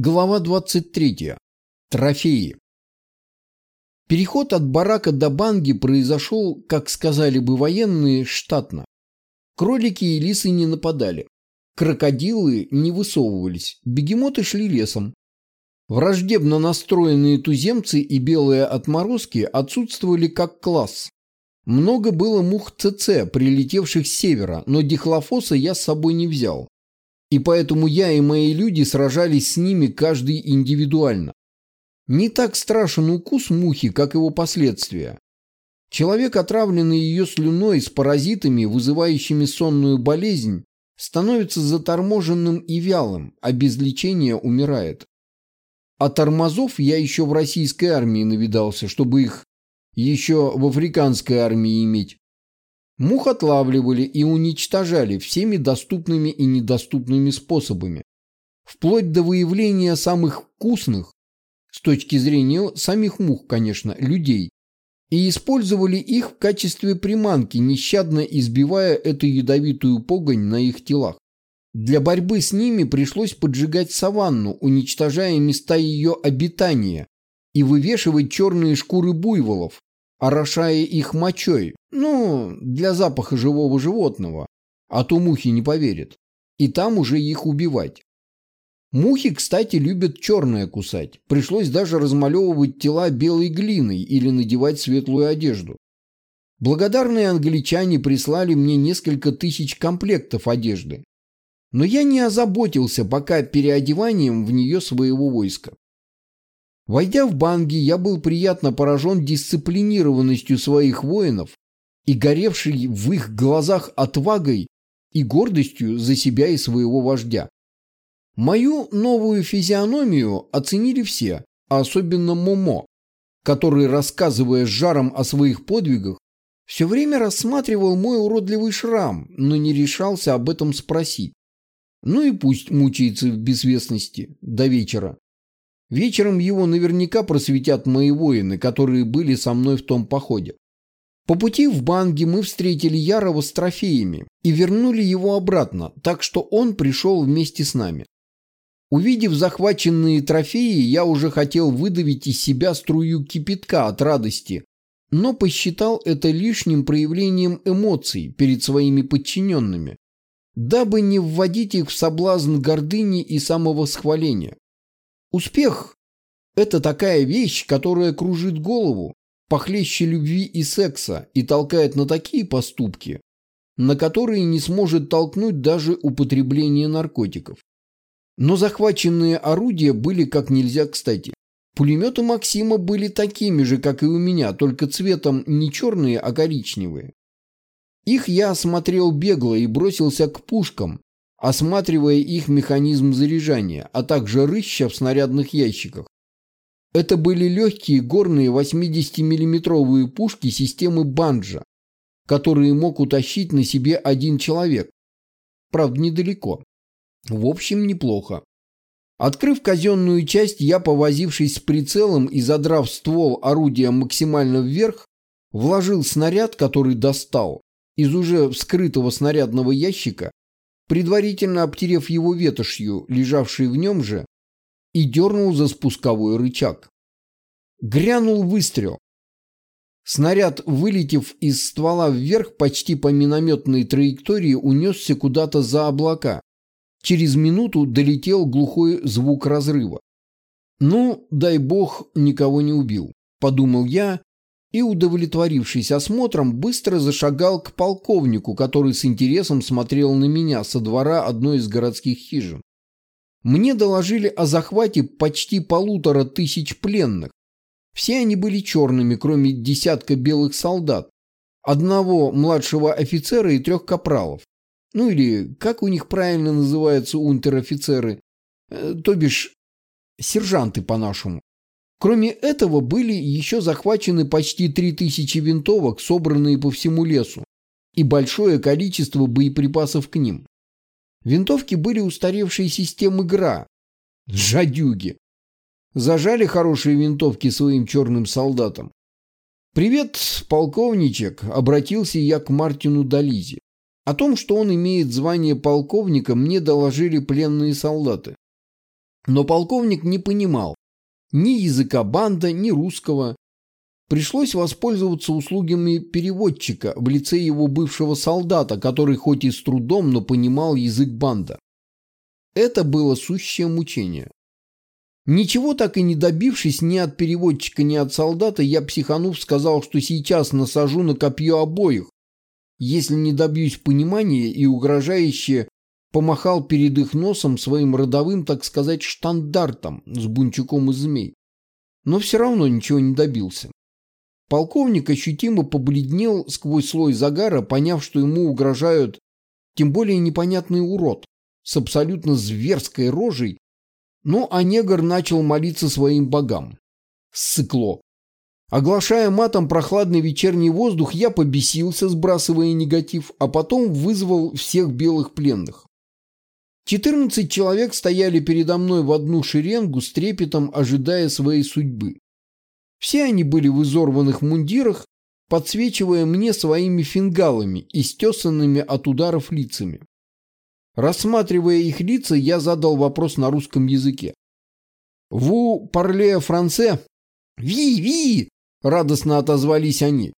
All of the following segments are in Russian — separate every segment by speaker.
Speaker 1: Глава 23. Трофеи. Переход от барака до банги произошел, как сказали бы военные, штатно. Кролики и лисы не нападали. Крокодилы не высовывались, бегемоты шли лесом. Враждебно настроенные туземцы и белые отморозки отсутствовали как класс. Много было мух ЦЦ, прилетевших с севера, но дихлофоса я с собой не взял и поэтому я и мои люди сражались с ними каждый индивидуально. Не так страшен укус мухи, как его последствия. Человек, отравленный ее слюной с паразитами, вызывающими сонную болезнь, становится заторможенным и вялым, а без лечения умирает. А тормозов я еще в российской армии навидался, чтобы их еще в африканской армии иметь. Мух отлавливали и уничтожали всеми доступными и недоступными способами, вплоть до выявления самых вкусных, с точки зрения самих мух, конечно, людей, и использовали их в качестве приманки, нещадно избивая эту ядовитую погонь на их телах. Для борьбы с ними пришлось поджигать саванну, уничтожая места ее обитания, и вывешивать черные шкуры буйволов, орошая их мочой, ну, для запаха живого животного, а то мухи не поверят, и там уже их убивать. Мухи, кстати, любят черное кусать. Пришлось даже размалевывать тела белой глиной или надевать светлую одежду. Благодарные англичане прислали мне несколько тысяч комплектов одежды. Но я не озаботился пока переодеванием в нее своего войска. Войдя в банги, я был приятно поражен дисциплинированностью своих воинов и горевшей в их глазах отвагой и гордостью за себя и своего вождя. Мою новую физиономию оценили все, а особенно Момо, который, рассказывая с жаром о своих подвигах, все время рассматривал мой уродливый шрам, но не решался об этом спросить. Ну и пусть мучается в безвестности до вечера. Вечером его наверняка просветят мои воины, которые были со мной в том походе. По пути в Банги мы встретили Ярова с трофеями и вернули его обратно, так что он пришел вместе с нами. Увидев захваченные трофеи, я уже хотел выдавить из себя струю кипятка от радости, но посчитал это лишним проявлением эмоций перед своими подчиненными, дабы не вводить их в соблазн гордыни и самовосхваления. Успех – это такая вещь, которая кружит голову, похлеще любви и секса и толкает на такие поступки, на которые не сможет толкнуть даже употребление наркотиков. Но захваченные орудия были как нельзя кстати. Пулеметы Максима были такими же, как и у меня, только цветом не черные, а коричневые. Их я осмотрел бегло и бросился к пушкам, осматривая их механизм заряжания, а также рыща в снарядных ящиках. Это были легкие горные 80-миллиметровые пушки системы Банджа, которые мог утащить на себе один человек. Правда, недалеко. В общем, неплохо. Открыв казенную часть, я, повозившись с прицелом и задрав ствол орудия максимально вверх, вложил снаряд, который достал, из уже вскрытого снарядного ящика предварительно обтерев его ветошью, лежавшей в нем же, и дернул за спусковой рычаг. Грянул выстрел. Снаряд, вылетев из ствола вверх почти по минометной траектории, унесся куда-то за облака. Через минуту долетел глухой звук разрыва. «Ну, дай бог, никого не убил», – подумал я и, удовлетворившись осмотром, быстро зашагал к полковнику, который с интересом смотрел на меня со двора одной из городских хижин. Мне доложили о захвате почти полутора тысяч пленных. Все они были черными, кроме десятка белых солдат, одного младшего офицера и трех капралов. Ну или, как у них правильно называются унтер-офицеры, э, то бишь сержанты по-нашему. Кроме этого, были еще захвачены почти 3000 винтовок, собранные по всему лесу, и большое количество боеприпасов к ним. Винтовки были устаревшие системы ГРА. Жадюги. Зажали хорошие винтовки своим черным солдатам. «Привет, полковничек», — обратился я к Мартину Дализе. О том, что он имеет звание полковника, мне доложили пленные солдаты. Но полковник не понимал ни языка банда, ни русского. Пришлось воспользоваться услугами переводчика в лице его бывшего солдата, который хоть и с трудом, но понимал язык банда. Это было сущее мучение. Ничего так и не добившись ни от переводчика, ни от солдата, я, психанув, сказал, что сейчас насажу на копье обоих, если не добьюсь понимания и угрожающе помахал перед их носом своим родовым, так сказать, штандартом с бунчуком из змей. Но все равно ничего не добился. Полковник ощутимо побледнел сквозь слой загара, поняв, что ему угрожают тем более непонятный урод с абсолютно зверской рожей ну, а негр начал молиться своим богам. Сыкло. Оглашая матом прохладный вечерний воздух, я побесился, сбрасывая негатив, а потом вызвал всех белых пленных. Четырнадцать человек стояли передо мной в одну шеренгу с трепетом, ожидая своей судьбы. Все они были в изорванных мундирах, подсвечивая мне своими фингалами и стесанными от ударов лицами. Рассматривая их лица, я задал вопрос на русском языке. «Ву парле франце?» «Ви-ви!» – радостно отозвались они.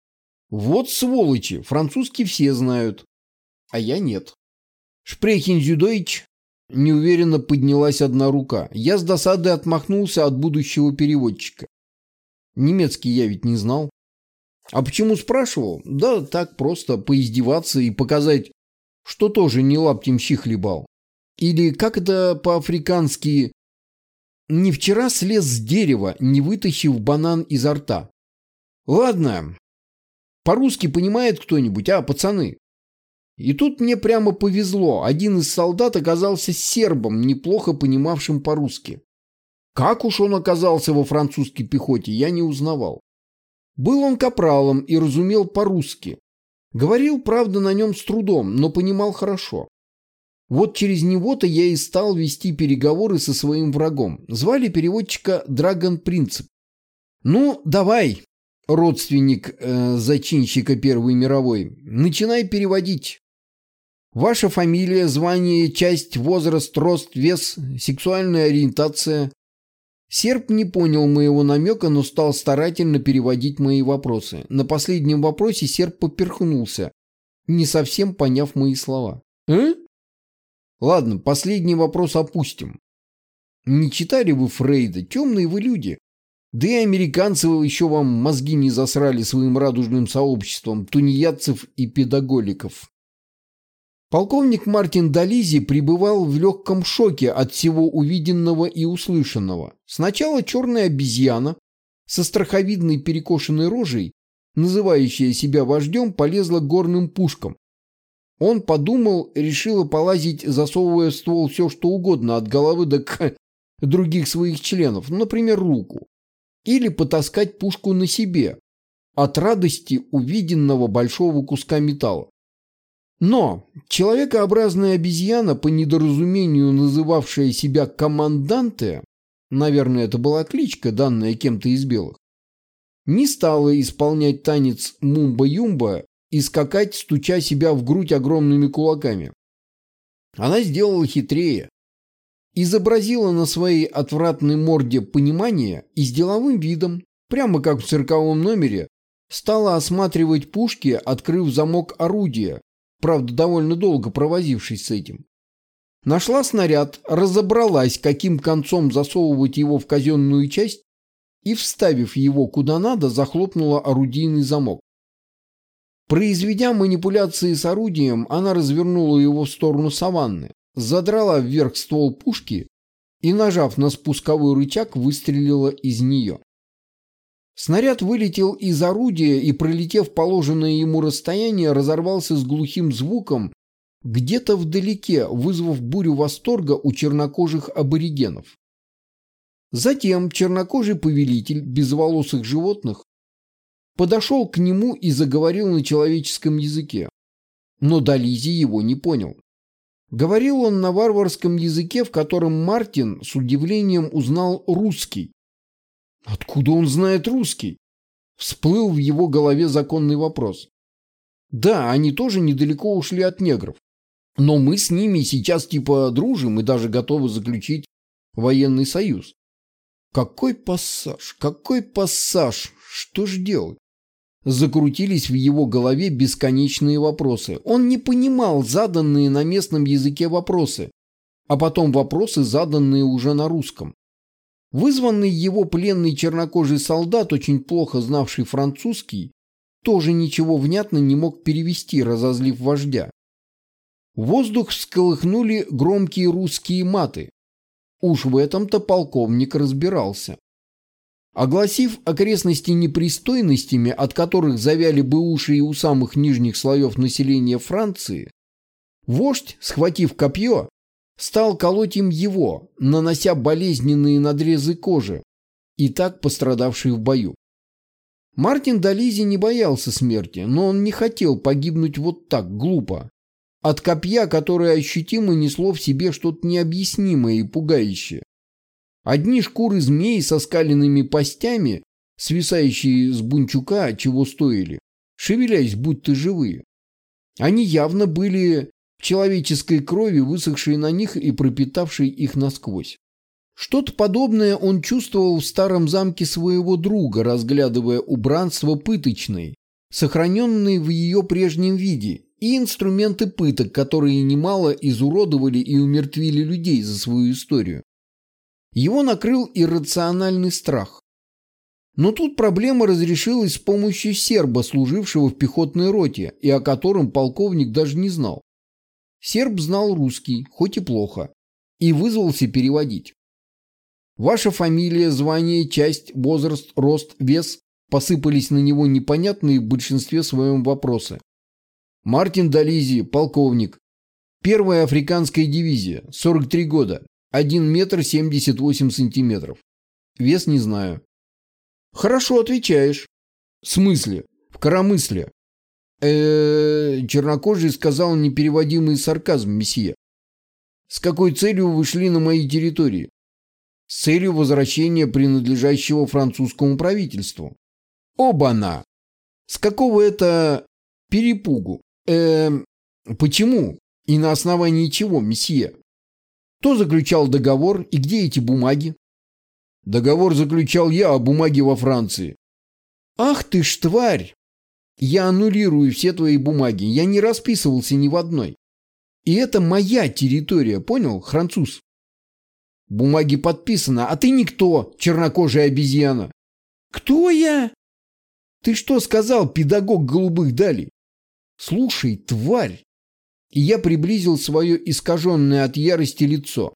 Speaker 1: «Вот сволочи, французский все знают, а я нет». «Шпрехин зюдойч?» – неуверенно поднялась одна рука. Я с досадой отмахнулся от будущего переводчика. Немецкий я ведь не знал. А почему спрашивал? Да так просто поиздеваться и показать что тоже не лаптем щи хлебал. Или как это по-африкански «не вчера слез с дерева, не вытащив банан изо рта». Ладно, по-русски понимает кто-нибудь, а, пацаны? И тут мне прямо повезло. Один из солдат оказался сербом, неплохо понимавшим по-русски. Как уж он оказался во французской пехоте, я не узнавал. Был он капралом и разумел по-русски. Говорил, правда, на нем с трудом, но понимал хорошо. Вот через него-то я и стал вести переговоры со своим врагом. Звали переводчика Драгон Принцип. «Ну, давай, родственник э, зачинщика Первой мировой, начинай переводить. Ваша фамилия, звание, часть, возраст, рост, вес, сексуальная ориентация, Серб не понял моего намека, но стал старательно переводить мои вопросы. На последнем вопросе серб поперхнулся, не совсем поняв мои слова. «Э?» Ладно, последний вопрос опустим. Не читали вы Фрейда? Темные вы люди. Да и американцы еще вам мозги не засрали своим радужным сообществом тунеядцев и педагогиков. Полковник Мартин Дализи пребывал в легком шоке от всего увиденного и услышанного. Сначала черная обезьяна со страховидной перекошенной рожей, называющая себя вождем, полезла горным пушкам. Он подумал, решила полазить, засовывая в ствол все, что угодно, от головы до к других своих членов, например, руку. Или потаскать пушку на себе, от радости увиденного большого куска металла. Но человекообразная обезьяна, по недоразумению называвшая себя команданте, наверное, это была кличка, данная кем-то из белых, не стала исполнять танец мумба-юмба и скакать, стуча себя в грудь огромными кулаками. Она сделала хитрее. Изобразила на своей отвратной морде понимание и с деловым видом, прямо как в цирковом номере, стала осматривать пушки, открыв замок орудия, правда, довольно долго провозившись с этим. Нашла снаряд, разобралась, каким концом засовывать его в казенную часть и, вставив его куда надо, захлопнула орудийный замок. Произведя манипуляции с орудием, она развернула его в сторону саванны, задрала вверх ствол пушки и, нажав на спусковой рычаг, выстрелила из нее. Снаряд вылетел из орудия и, пролетев положенное ему расстояние, разорвался с глухим звуком где-то вдалеке, вызвав бурю восторга у чернокожих аборигенов. Затем чернокожий повелитель безволосых животных подошел к нему и заговорил на человеческом языке. Но Дализи его не понял. Говорил он на варварском языке, в котором Мартин с удивлением узнал русский, Откуда он знает русский? Всплыл в его голове законный вопрос. Да, они тоже недалеко ушли от негров. Но мы с ними сейчас типа дружим и даже готовы заключить военный союз. Какой пассаж, какой пассаж, что ж делать? Закрутились в его голове бесконечные вопросы. Он не понимал заданные на местном языке вопросы, а потом вопросы, заданные уже на русском. Вызванный его пленный чернокожий солдат, очень плохо знавший французский, тоже ничего внятно не мог перевести, разозлив вождя. Воздух всколыхнули громкие русские маты. Уж в этом-то полковник разбирался. Огласив окрестности непристойностями, от которых завяли бы уши и у самых нижних слоев населения Франции, вождь, схватив копье, стал колоть им его, нанося болезненные надрезы кожи, и так пострадавшие в бою. Мартин Дализи не боялся смерти, но он не хотел погибнуть вот так, глупо, от копья, которое ощутимо несло в себе что-то необъяснимое и пугающее. Одни шкуры змей со скаленными постями, свисающие с бунчука, чего стоили, шевелясь, будто живые. Они явно были человеческой крови, высохшей на них и пропитавшей их насквозь. Что-то подобное он чувствовал в старом замке своего друга, разглядывая убранство пыточной, сохраненной в ее прежнем виде, и инструменты пыток, которые немало изуродовали и умертвили людей за свою историю. Его накрыл иррациональный страх. Но тут проблема разрешилась с помощью серба, служившего в пехотной роте, и о котором полковник даже не знал. Серб знал русский, хоть и плохо, и вызвался переводить. Ваша фамилия, звание, часть, возраст, рост, вес посыпались на него непонятные в большинстве своем вопросы. Мартин Дализи, полковник. Первая африканская дивизия, 43 года, 1 метр 78 сантиметров. Вес не знаю. Хорошо отвечаешь. В смысле? В коромысле. Э, -э чернокожий сказал непереводимый сарказм месье. С какой целью вы шли на мои территории? С целью возвращения принадлежащего французскому правительству. Оба-на! С какого это перепугу? Эм, почему? И на основании чего, месье? Кто заключал договор и где эти бумаги? Договор заключал я, а бумаги во Франции. Ах ты ж тварь! Я аннулирую все твои бумаги. Я не расписывался ни в одной. И это моя территория, понял, француз? Бумаги подписаны, а ты никто, чернокожая обезьяна. Кто я? Ты что сказал, педагог голубых далей? «Слушай, тварь!» И я приблизил свое искаженное от ярости лицо.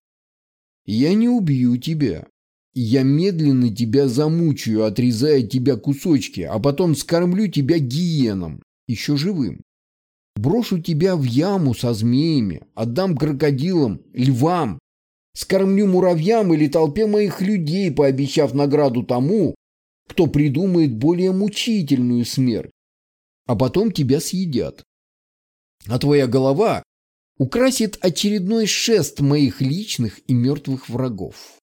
Speaker 1: «Я не убью тебя. Я медленно тебя замучаю, отрезая тебя кусочки, а потом скормлю тебя гиеном, еще живым. Брошу тебя в яму со змеями, отдам крокодилам, львам, скормлю муравьям или толпе моих людей, пообещав награду тому, кто придумает более мучительную смерть а потом тебя съедят. А твоя голова украсит очередной шест моих личных и мертвых врагов.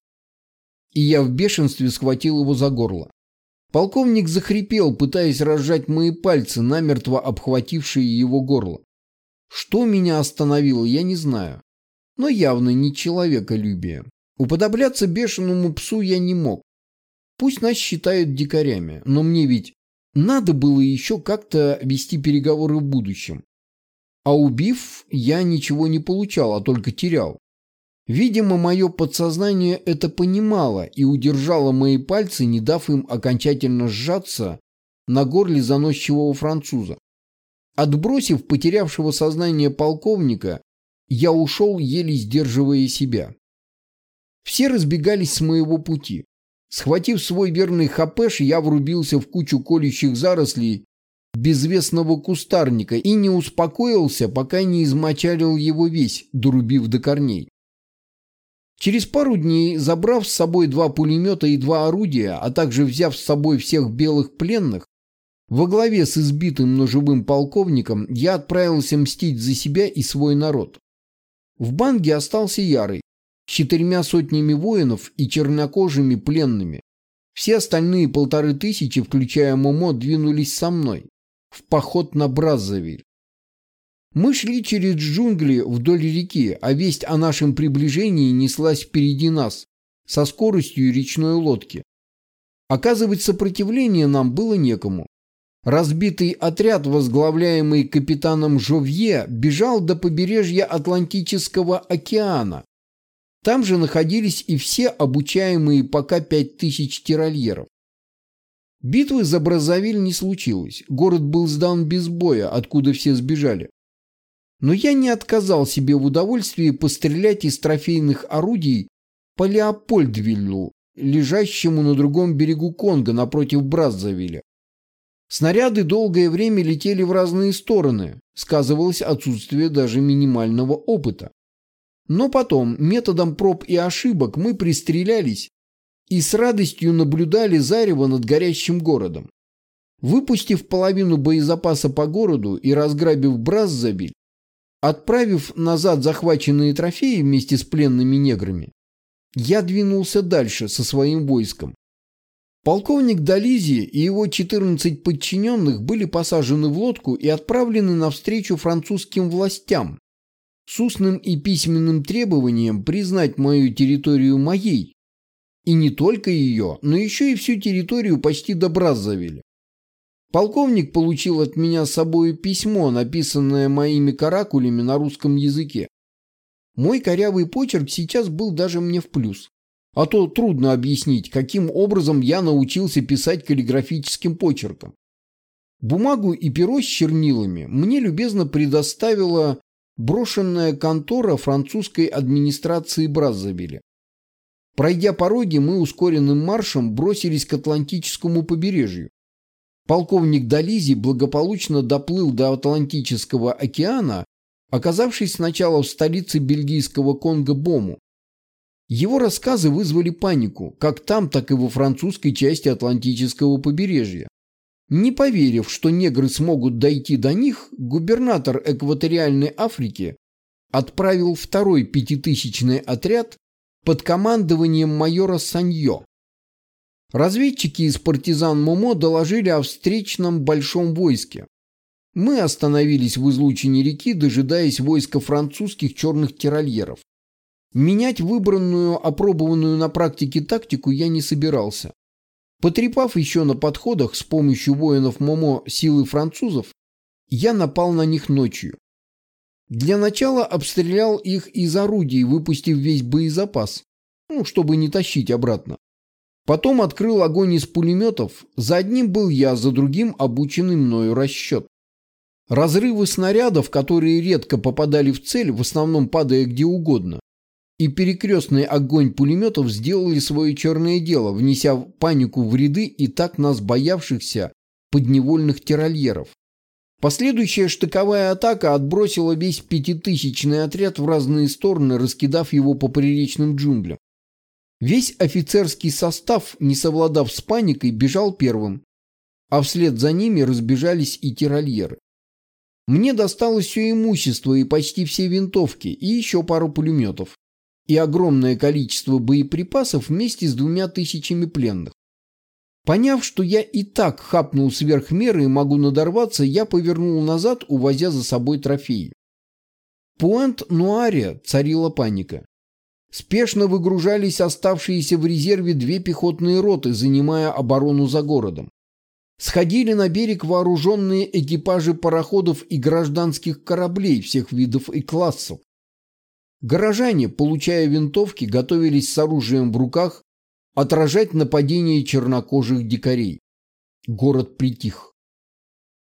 Speaker 1: И я в бешенстве схватил его за горло. Полковник захрипел, пытаясь разжать мои пальцы, намертво обхватившие его горло. Что меня остановило, я не знаю. Но явно не человеколюбие. Уподобляться бешеному псу я не мог. Пусть нас считают дикарями, но мне ведь надо было еще как-то вести переговоры в будущем. А убив, я ничего не получал, а только терял. Видимо, мое подсознание это понимало и удержало мои пальцы, не дав им окончательно сжаться на горле заносчивого француза. Отбросив потерявшего сознание полковника, я ушел, еле сдерживая себя. Все разбегались с моего пути. Схватив свой верный хапеш, я врубился в кучу колющих зарослей безвестного кустарника и не успокоился, пока не измочалил его весь, дорубив до корней. Через пару дней, забрав с собой два пулемета и два орудия, а также взяв с собой всех белых пленных, во главе с избитым ножевым полковником я отправился мстить за себя и свой народ. В банге остался Ярый, с четырьмя сотнями воинов и чернокожими пленными. Все остальные полторы тысячи, включая Момо, двинулись со мной в поход на Браззавиль. Мы шли через джунгли вдоль реки, а весть о нашем приближении неслась впереди нас, со скоростью речной лодки. Оказывать сопротивление нам было некому. Разбитый отряд, возглавляемый капитаном Жовье, бежал до побережья Атлантического океана. Там же находились и все обучаемые пока пять тысяч тирольеров. Битвы за Бразовиль не случилось. Город был сдан без боя, откуда все сбежали. Но я не отказал себе в удовольствии пострелять из трофейных орудий по Леопольдвиллу, лежащему на другом берегу Конго напротив Браззавиля. Снаряды долгое время летели в разные стороны, сказывалось отсутствие даже минимального опыта. Но потом, методом проб и ошибок, мы пристрелялись и с радостью наблюдали зарево над горящим городом. Выпустив половину боезапаса по городу и разграбив Браззабиль, отправив назад захваченные трофеи вместе с пленными неграми, я двинулся дальше со своим войском, Полковник Дализи и его 14 подчиненных были посажены в лодку и отправлены навстречу французским властям с устным и письменным требованием признать мою территорию моей, и не только ее, но еще и всю территорию почти до Браззавиля. Полковник получил от меня с собой письмо, написанное моими каракулями на русском языке. Мой корявый почерк сейчас был даже мне в плюс. А то трудно объяснить, каким образом я научился писать каллиграфическим почерком. Бумагу и перо с чернилами мне любезно предоставила брошенная контора французской администрации Браззавиля. Пройдя пороги, мы ускоренным маршем бросились к Атлантическому побережью. Полковник Дализи благополучно доплыл до Атлантического океана, оказавшись сначала в столице бельгийского Конго Бому, его рассказы вызвали панику, как там, так и во французской части Атлантического побережья. Не поверив, что негры смогут дойти до них, губернатор экваториальной Африки отправил второй пятитысячный отряд под командованием майора Саньо. Разведчики из партизан Момо доложили о встречном большом войске. Мы остановились в излучине реки, дожидаясь войска французских черных тиральеров. Менять выбранную, опробованную на практике тактику я не собирался. Потрепав еще на подходах с помощью воинов Момо силы французов, я напал на них ночью. Для начала обстрелял их из орудий, выпустив весь боезапас, ну, чтобы не тащить обратно. Потом открыл огонь из пулеметов, за одним был я, за другим обученный мною расчет. Разрывы снарядов, которые редко попадали в цель, в основном падая где угодно, и перекрестный огонь пулеметов сделали свое черное дело, внеся панику в ряды и так нас боявшихся подневольных тирольеров. Последующая штыковая атака отбросила весь пятитысячный отряд в разные стороны, раскидав его по приречным джунглям. Весь офицерский состав, не совладав с паникой, бежал первым, а вслед за ними разбежались и тирольеры. Мне досталось все имущество и почти все винтовки, и еще пару пулеметов и огромное количество боеприпасов вместе с двумя тысячами пленных. Поняв, что я и так хапнул сверх меры и могу надорваться, я повернул назад, увозя за собой трофеи. В Пуэнт-Нуаре царила паника. Спешно выгружались оставшиеся в резерве две пехотные роты, занимая оборону за городом. Сходили на берег вооруженные экипажи пароходов и гражданских кораблей всех видов и классов, Горожане, получая винтовки, готовились с оружием в руках отражать нападение чернокожих дикарей. Город притих.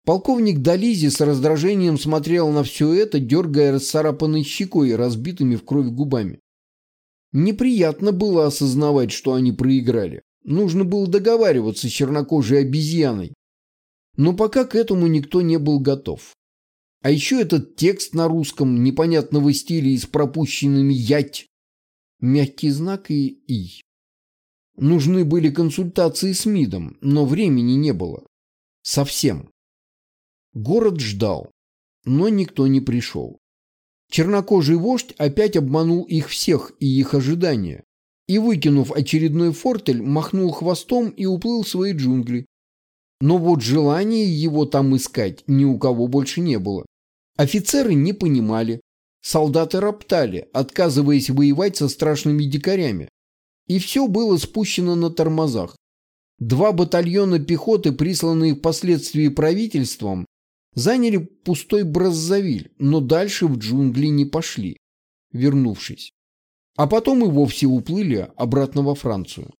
Speaker 1: Полковник Дализи с раздражением смотрел на все это, дергая расцарапанной щекой и разбитыми в кровь губами. Неприятно было осознавать, что они проиграли. Нужно было договариваться с чернокожей обезьяной. Но пока к этому никто не был готов. А еще этот текст на русском непонятного стиля и с пропущенными «ять», мягкий знак и «и». Нужны были консультации с МИДом, но времени не было. Совсем. Город ждал, но никто не пришел. Чернокожий вождь опять обманул их всех и их ожидания, и, выкинув очередной фортель, махнул хвостом и уплыл в свои джунгли. Но вот желания его там искать ни у кого больше не было. Офицеры не понимали. Солдаты роптали, отказываясь воевать со страшными дикарями. И все было спущено на тормозах. Два батальона пехоты, присланные впоследствии правительством, заняли пустой Браззавиль, но дальше в джунгли не пошли, вернувшись. А потом и вовсе уплыли обратно во Францию.